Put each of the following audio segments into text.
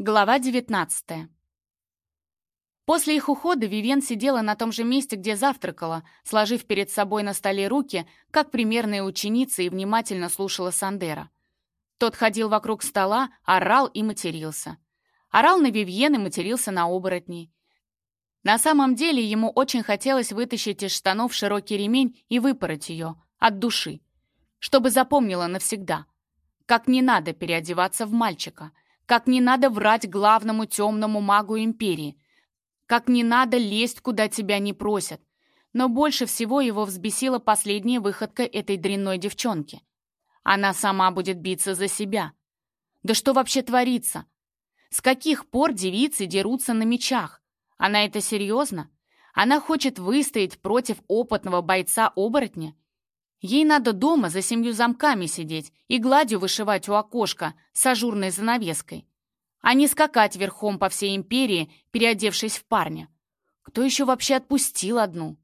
Глава 19 После их ухода Вивен сидела на том же месте, где завтракала, сложив перед собой на столе руки, как примерная ученица, и внимательно слушала Сандера. Тот ходил вокруг стола, орал и матерился. Орал на Вивьен и матерился на оборотней. На самом деле ему очень хотелось вытащить из штанов широкий ремень и выпороть ее, от души, чтобы запомнила навсегда. Как не надо переодеваться в мальчика — как не надо врать главному темному магу Империи. Как не надо лезть, куда тебя не просят. Но больше всего его взбесила последняя выходка этой дрянной девчонки. Она сама будет биться за себя. Да что вообще творится? С каких пор девицы дерутся на мечах? Она это серьезно? Она хочет выстоять против опытного бойца-оборотня? Ей надо дома за семью замками сидеть и гладью вышивать у окошка с ажурной занавеской, а не скакать верхом по всей империи, переодевшись в парня. Кто еще вообще отпустил одну?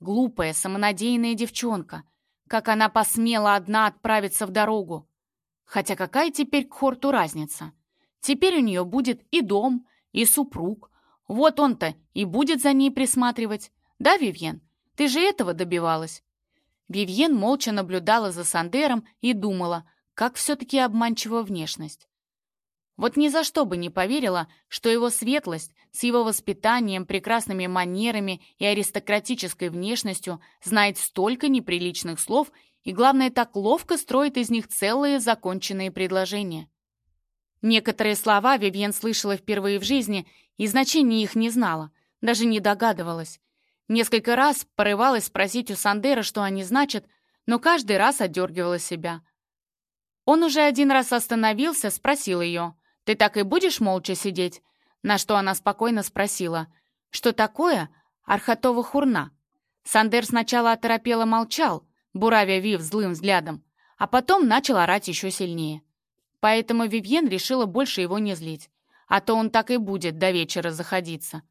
Глупая, самонадеянная девчонка. Как она посмела одна отправиться в дорогу? Хотя какая теперь к Хорту разница? Теперь у нее будет и дом, и супруг. Вот он-то и будет за ней присматривать. Да, Вивьен? Ты же этого добивалась. Вивьен молча наблюдала за Сандером и думала, как все-таки обманчива внешность. Вот ни за что бы не поверила, что его светлость с его воспитанием, прекрасными манерами и аристократической внешностью знает столько неприличных слов и, главное, так ловко строит из них целые законченные предложения. Некоторые слова Вивьен слышала впервые в жизни и значения их не знала, даже не догадывалась. Несколько раз порывалась спросить у Сандера, что они значат, но каждый раз отдергивала себя. Он уже один раз остановился, спросил ее, «Ты так и будешь молча сидеть?» На что она спокойно спросила, «Что такое архатова хурна?» Сандер сначала оторопело молчал, буравя Вив злым взглядом, а потом начал орать еще сильнее. Поэтому Вивьен решила больше его не злить, а то он так и будет до вечера заходиться.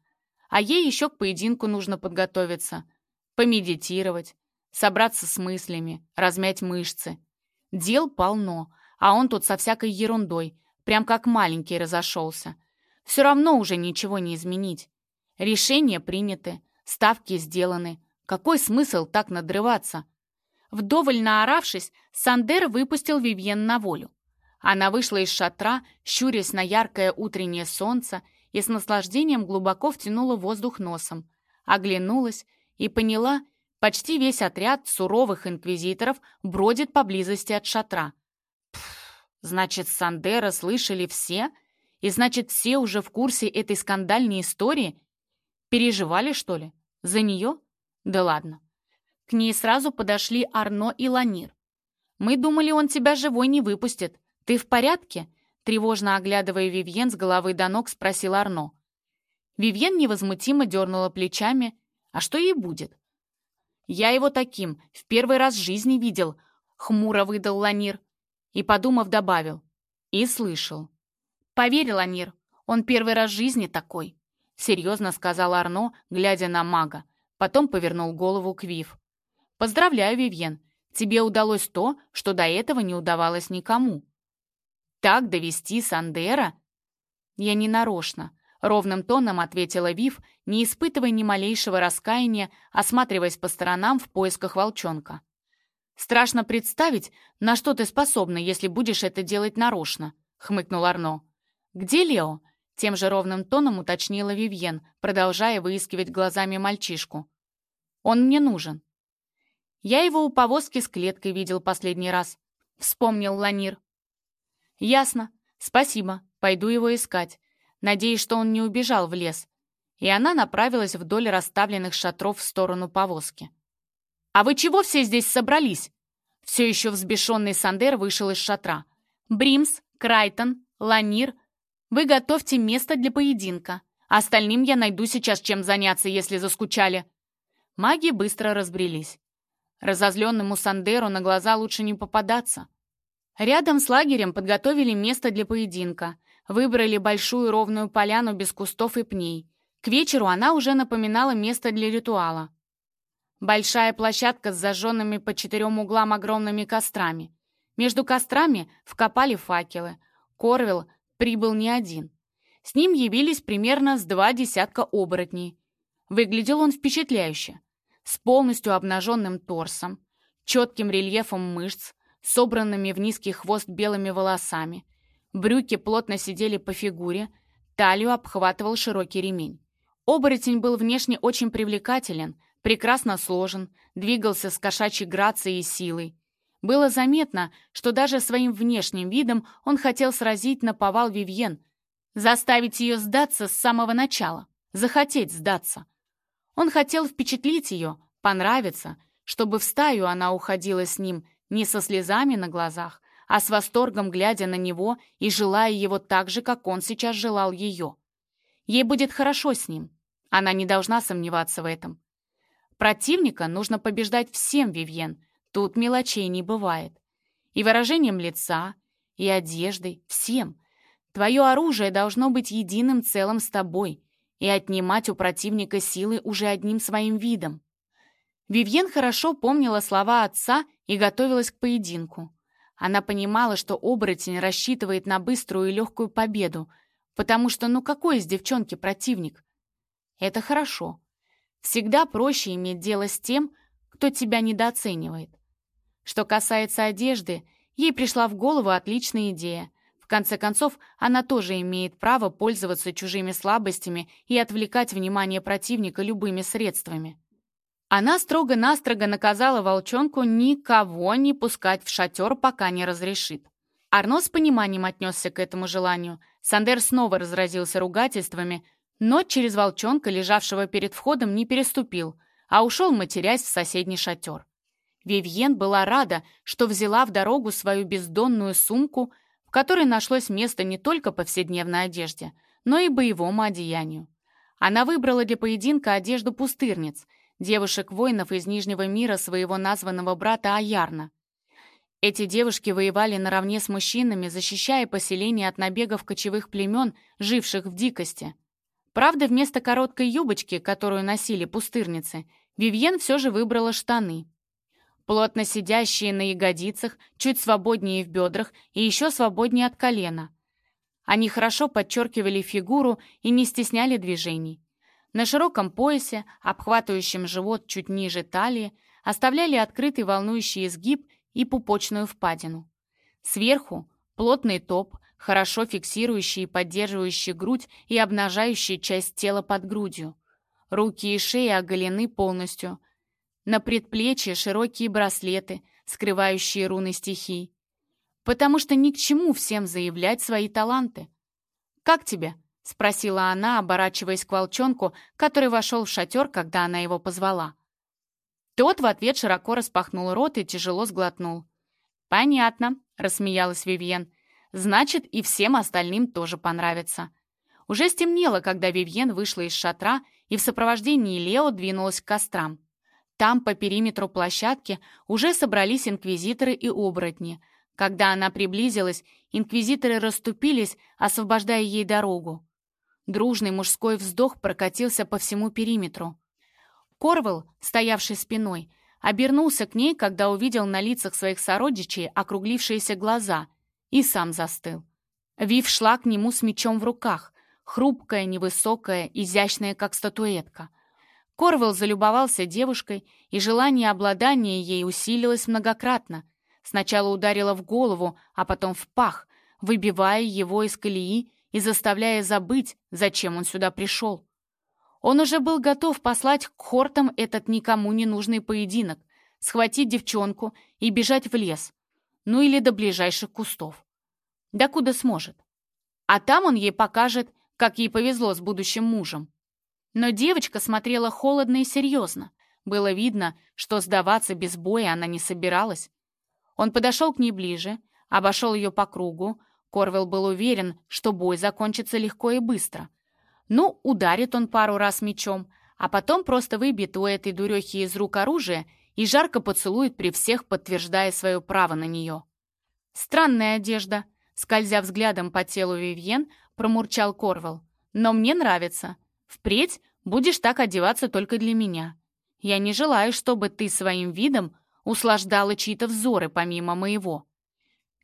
А ей еще к поединку нужно подготовиться, помедитировать, собраться с мыслями, размять мышцы. Дел полно, а он тут со всякой ерундой, прям как маленький разошелся. Все равно уже ничего не изменить. Решения приняты, ставки сделаны. Какой смысл так надрываться? Вдоволь наоравшись, Сандер выпустил Вивьен на волю. Она вышла из шатра, щурясь на яркое утреннее солнце, и с наслаждением глубоко втянула воздух носом, оглянулась и поняла, почти весь отряд суровых инквизиторов бродит поблизости от шатра. Пфф, значит, Сандера слышали все? И значит, все уже в курсе этой скандальной истории? Переживали, что ли? За нее? Да ладно. К ней сразу подошли Арно и Ланир. «Мы думали, он тебя живой не выпустит. Ты в порядке?» Тревожно оглядывая Вивьен с головы до ног, спросил Арно. Вивьен невозмутимо дернула плечами. А что ей будет? «Я его таким в первый раз в жизни видел», — хмуро выдал Ланир. И, подумав, добавил. «И слышал». «Поверил, Ланир, он первый раз в жизни такой», — серьезно сказал Арно, глядя на мага. Потом повернул голову к Вив. «Поздравляю, Вивьен, тебе удалось то, что до этого не удавалось никому». Так довести Сандера? Я не нарочно. Ровным тоном ответила Вив, не испытывая ни малейшего раскаяния, осматриваясь по сторонам в поисках волчонка. «Страшно представить, на что ты способна, если будешь это делать нарочно», — хмыкнул Арно. «Где Лео?» — тем же ровным тоном уточнила Вивьен, продолжая выискивать глазами мальчишку. «Он мне нужен». «Я его у повозки с клеткой видел последний раз», — вспомнил Ланир. «Ясно. Спасибо. Пойду его искать. Надеюсь, что он не убежал в лес». И она направилась вдоль расставленных шатров в сторону повозки. «А вы чего все здесь собрались?» Все еще взбешенный Сандер вышел из шатра. «Бримс, Крайтон, Ланир, вы готовьте место для поединка. Остальным я найду сейчас чем заняться, если заскучали». Маги быстро разбрелись. Разозленному Сандеру на глаза лучше не попадаться. Рядом с лагерем подготовили место для поединка. Выбрали большую ровную поляну без кустов и пней. К вечеру она уже напоминала место для ритуала. Большая площадка с зажженными по четырем углам огромными кострами. Между кострами вкопали факелы. Корвел прибыл не один. С ним явились примерно с два десятка оборотней. Выглядел он впечатляюще, с полностью обнаженным торсом, четким рельефом мышц, собранными в низкий хвост белыми волосами. Брюки плотно сидели по фигуре, талию обхватывал широкий ремень. Оборотень был внешне очень привлекателен, прекрасно сложен, двигался с кошачьей грацией и силой. Было заметно, что даже своим внешним видом он хотел сразить на повал Вивьен, заставить ее сдаться с самого начала, захотеть сдаться. Он хотел впечатлить ее, понравиться, чтобы в стаю она уходила с ним не со слезами на глазах, а с восторгом глядя на него и желая его так же, как он сейчас желал ее. Ей будет хорошо с ним. Она не должна сомневаться в этом. Противника нужно побеждать всем, Вивьен. Тут мелочей не бывает. И выражением лица, и одеждой, всем. Твое оружие должно быть единым целым с тобой и отнимать у противника силы уже одним своим видом. Вивьен хорошо помнила слова отца и готовилась к поединку. Она понимала, что оборотень рассчитывает на быструю и легкую победу, потому что ну какой из девчонки противник? Это хорошо. Всегда проще иметь дело с тем, кто тебя недооценивает. Что касается одежды, ей пришла в голову отличная идея. В конце концов, она тоже имеет право пользоваться чужими слабостями и отвлекать внимание противника любыми средствами. Она строго-настрого наказала волчонку никого не пускать в шатер, пока не разрешит. Арно с пониманием отнесся к этому желанию. Сандер снова разразился ругательствами, но через волчонка, лежавшего перед входом, не переступил, а ушел, матерясь в соседний шатер. Вивьен была рада, что взяла в дорогу свою бездонную сумку, в которой нашлось место не только повседневной одежде, но и боевому одеянию. Она выбрала для поединка одежду пустырниц, девушек-воинов из Нижнего мира своего названного брата Аярна. Эти девушки воевали наравне с мужчинами, защищая поселение от набегов кочевых племен, живших в дикости. Правда, вместо короткой юбочки, которую носили пустырницы, Вивьен все же выбрала штаны. Плотно сидящие на ягодицах, чуть свободнее в бедрах и еще свободнее от колена. Они хорошо подчеркивали фигуру и не стесняли движений. На широком поясе, обхватывающем живот чуть ниже талии, оставляли открытый волнующий изгиб и пупочную впадину. Сверху плотный топ, хорошо фиксирующий и поддерживающий грудь и обнажающий часть тела под грудью. Руки и шея оголены полностью. На предплечье широкие браслеты, скрывающие руны стихий. Потому что ни к чему всем заявлять свои таланты. «Как тебе?» — спросила она, оборачиваясь к волчонку, который вошел в шатер, когда она его позвала. Тот в ответ широко распахнул рот и тяжело сглотнул. «Понятно», — рассмеялась Вивьен. Значит, и всем остальным тоже понравится. Уже стемнело, когда Вивьен вышла из шатра и в сопровождении Лео двинулась к кострам. Там, по периметру площадки, уже собрались инквизиторы и оборотни. Когда она приблизилась, инквизиторы расступились, освобождая ей дорогу. Дружный мужской вздох прокатился по всему периметру. Корвел, стоявший спиной, обернулся к ней, когда увидел на лицах своих сородичей округлившиеся глаза — и сам застыл. Вив шла к нему с мечом в руках, хрупкая, невысокая, изящная, как статуэтка. Корвелл залюбовался девушкой, и желание обладания ей усилилось многократно. Сначала ударило в голову, а потом в пах, выбивая его из колеи и заставляя забыть, зачем он сюда пришел. Он уже был готов послать к хортам этот никому не нужный поединок, схватить девчонку и бежать в лес, ну или до ближайших кустов. Да куда сможет. А там он ей покажет, как ей повезло с будущим мужем. Но девочка смотрела холодно и серьезно. Было видно, что сдаваться без боя она не собиралась. Он подошел к ней ближе, обошел ее по кругу. Корвел был уверен, что бой закончится легко и быстро. Ну, ударит он пару раз мечом, а потом просто выбьет у этой дурехи из рук оружие и жарко поцелует при всех, подтверждая свое право на нее. «Странная одежда», — скользя взглядом по телу Вивьен, промурчал Корвал. «Но мне нравится. Впредь будешь так одеваться только для меня. Я не желаю, чтобы ты своим видом услаждала чьи-то взоры помимо моего».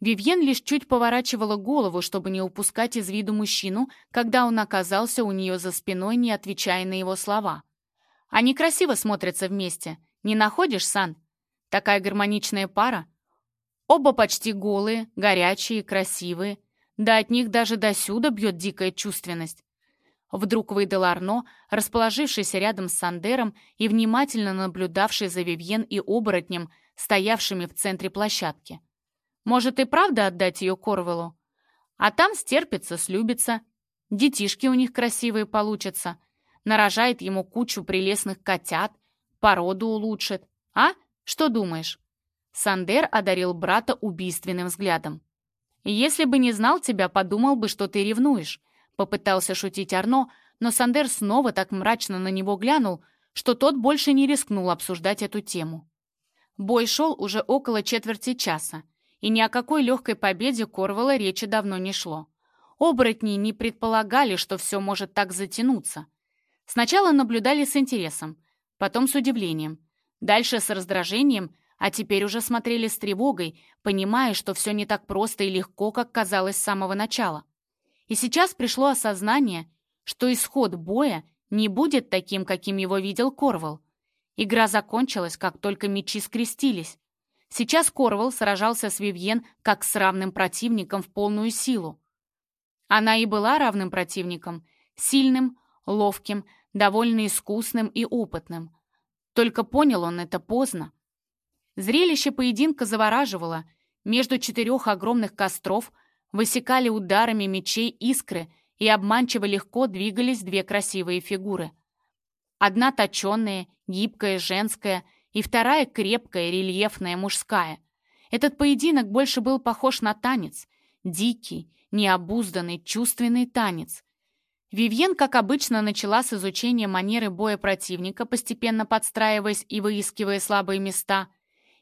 Вивьен лишь чуть поворачивала голову, чтобы не упускать из виду мужчину, когда он оказался у нее за спиной, не отвечая на его слова. «Они красиво смотрятся вместе. Не находишь, Сан? Такая гармоничная пара. Оба почти голые, горячие, красивые. Да от них даже досюда бьет дикая чувственность. Вдруг выдал Арно, расположившийся рядом с Сандером и внимательно наблюдавший за Вивьен и оборотнем, стоявшими в центре площадки. «Может и правда отдать ее Корвелу? А там стерпится, слюбится. Детишки у них красивые получатся. Нарожает ему кучу прелестных котят, породу улучшит. А? Что думаешь?» Сандер одарил брата убийственным взглядом. «Если бы не знал тебя, подумал бы, что ты ревнуешь», попытался шутить Арно, но Сандер снова так мрачно на него глянул, что тот больше не рискнул обсуждать эту тему. Бой шел уже около четверти часа, и ни о какой легкой победе Корвала речи давно не шло. Оборотни не предполагали, что все может так затянуться. Сначала наблюдали с интересом, потом с удивлением, дальше с раздражением, а теперь уже смотрели с тревогой, понимая, что все не так просто и легко, как казалось с самого начала. И сейчас пришло осознание, что исход боя не будет таким, каким его видел Корвал. Игра закончилась, как только мечи скрестились. Сейчас Корвал сражался с Вивьен как с равным противником в полную силу. Она и была равным противником, сильным, ловким, довольно искусным и опытным. Только понял он это поздно. Зрелище поединка завораживало. Между четырех огромных костров высекали ударами мечей искры и обманчиво легко двигались две красивые фигуры. Одна точенная, гибкая, женская, и вторая крепкая, рельефная, мужская. Этот поединок больше был похож на танец. Дикий, необузданный, чувственный танец. Вивьен, как обычно, начала с изучения манеры боя противника, постепенно подстраиваясь и выискивая слабые места —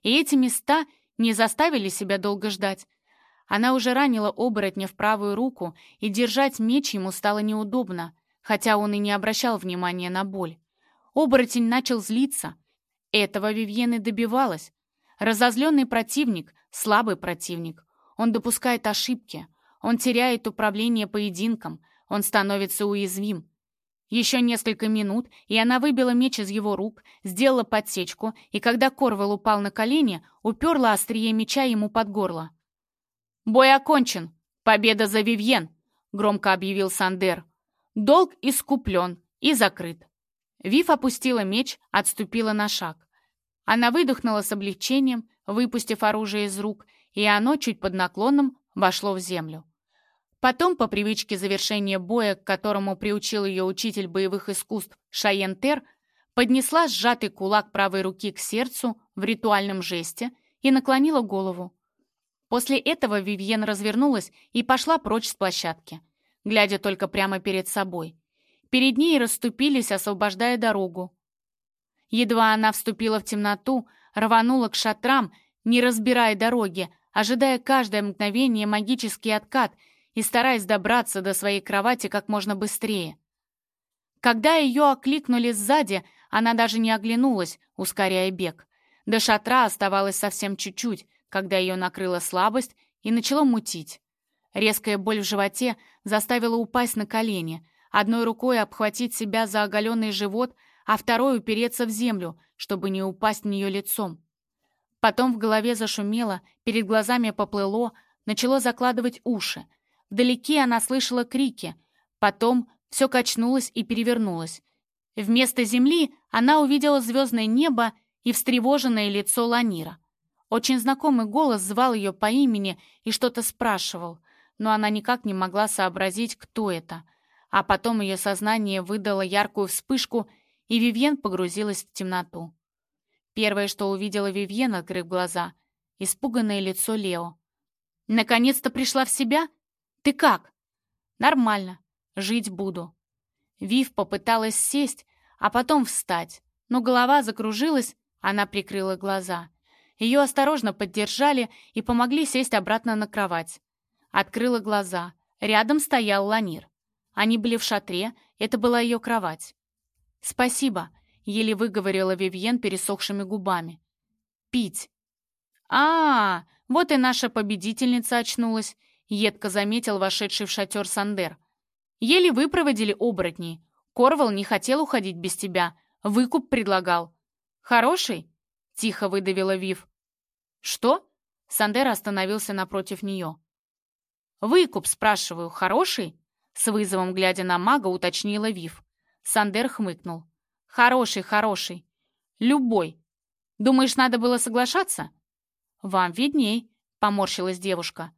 и эти места не заставили себя долго ждать. Она уже ранила оборотня в правую руку, и держать меч ему стало неудобно, хотя он и не обращал внимания на боль. Оборотень начал злиться. Этого Вивьен и добивалась. Разозленный противник, слабый противник. Он допускает ошибки. Он теряет управление поединком. Он становится уязвим. Еще несколько минут, и она выбила меч из его рук, сделала подсечку, и когда Корвал упал на колени, уперла острие меча ему под горло. «Бой окончен! Победа за Вивьен!» — громко объявил Сандер. «Долг искуплен и закрыт». Вив опустила меч, отступила на шаг. Она выдохнула с облегчением, выпустив оружие из рук, и оно, чуть под наклоном, вошло в землю. Потом, по привычке завершения боя, к которому приучил ее учитель боевых искусств Шаен Тер, поднесла сжатый кулак правой руки к сердцу в ритуальном жесте и наклонила голову. После этого Вивьен развернулась и пошла прочь с площадки, глядя только прямо перед собой. Перед ней расступились, освобождая дорогу. Едва она вступила в темноту, рванула к шатрам, не разбирая дороги, ожидая каждое мгновение магический откат — и стараясь добраться до своей кровати как можно быстрее. Когда ее окликнули сзади, она даже не оглянулась, ускоряя бег. До шатра оставалось совсем чуть-чуть, когда ее накрыла слабость и начало мутить. Резкая боль в животе заставила упасть на колени, одной рукой обхватить себя за оголенный живот, а второй упереться в землю, чтобы не упасть в нее лицом. Потом в голове зашумело, перед глазами поплыло, начало закладывать уши. Вдалеке она слышала крики. Потом все качнулось и перевернулось. Вместо земли она увидела звездное небо и встревоженное лицо Ланира. Очень знакомый голос звал ее по имени и что-то спрашивал, но она никак не могла сообразить, кто это. А потом ее сознание выдало яркую вспышку, и Вивьен погрузилась в темноту. Первое, что увидела Вивьен, открыв глаза — испуганное лицо Лео. «Наконец-то пришла в себя?» «Ты как?» «Нормально. Жить буду». Вив попыталась сесть, а потом встать, но голова закружилась, она прикрыла глаза. Ее осторожно поддержали и помогли сесть обратно на кровать. Открыла глаза. Рядом стоял Ланир. Они были в шатре, это была ее кровать. «Спасибо», — еле выговорила Вивьен пересохшими губами. «Пить». «А, -а, -а Вот и наша победительница очнулась, едко заметил вошедший в шатер Сандер. Еле выпроводили оборотней. Корвал не хотел уходить без тебя. Выкуп предлагал. Хороший? Тихо выдавила Вив. Что? Сандер остановился напротив нее. «Выкуп, спрашиваю, хороший?» С вызовом глядя на мага, уточнила Вив. Сандер хмыкнул. «Хороший, хороший. Любой. Думаешь, надо было соглашаться?» «Вам видней», — поморщилась девушка.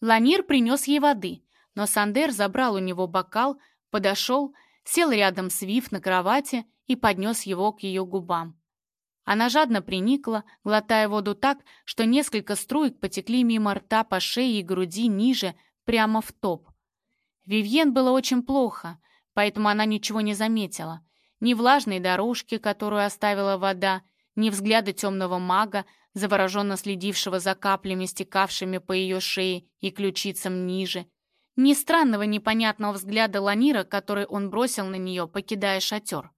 Ланир принес ей воды, но Сандер забрал у него бокал, подошел, сел рядом с Вив на кровати и поднес его к ее губам. Она жадно приникла, глотая воду так, что несколько струек потекли мимо рта по шее и груди ниже, прямо в топ. Вивьен было очень плохо, поэтому она ничего не заметила. Ни влажной дорожки, которую оставила вода, ни взгляда темного мага, завороженно следившего за каплями, стекавшими по ее шее и ключицам ниже, ни странного непонятного взгляда Ланира, который он бросил на нее, покидая шатер.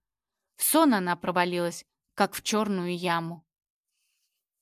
В сон она провалилась, как в черную яму.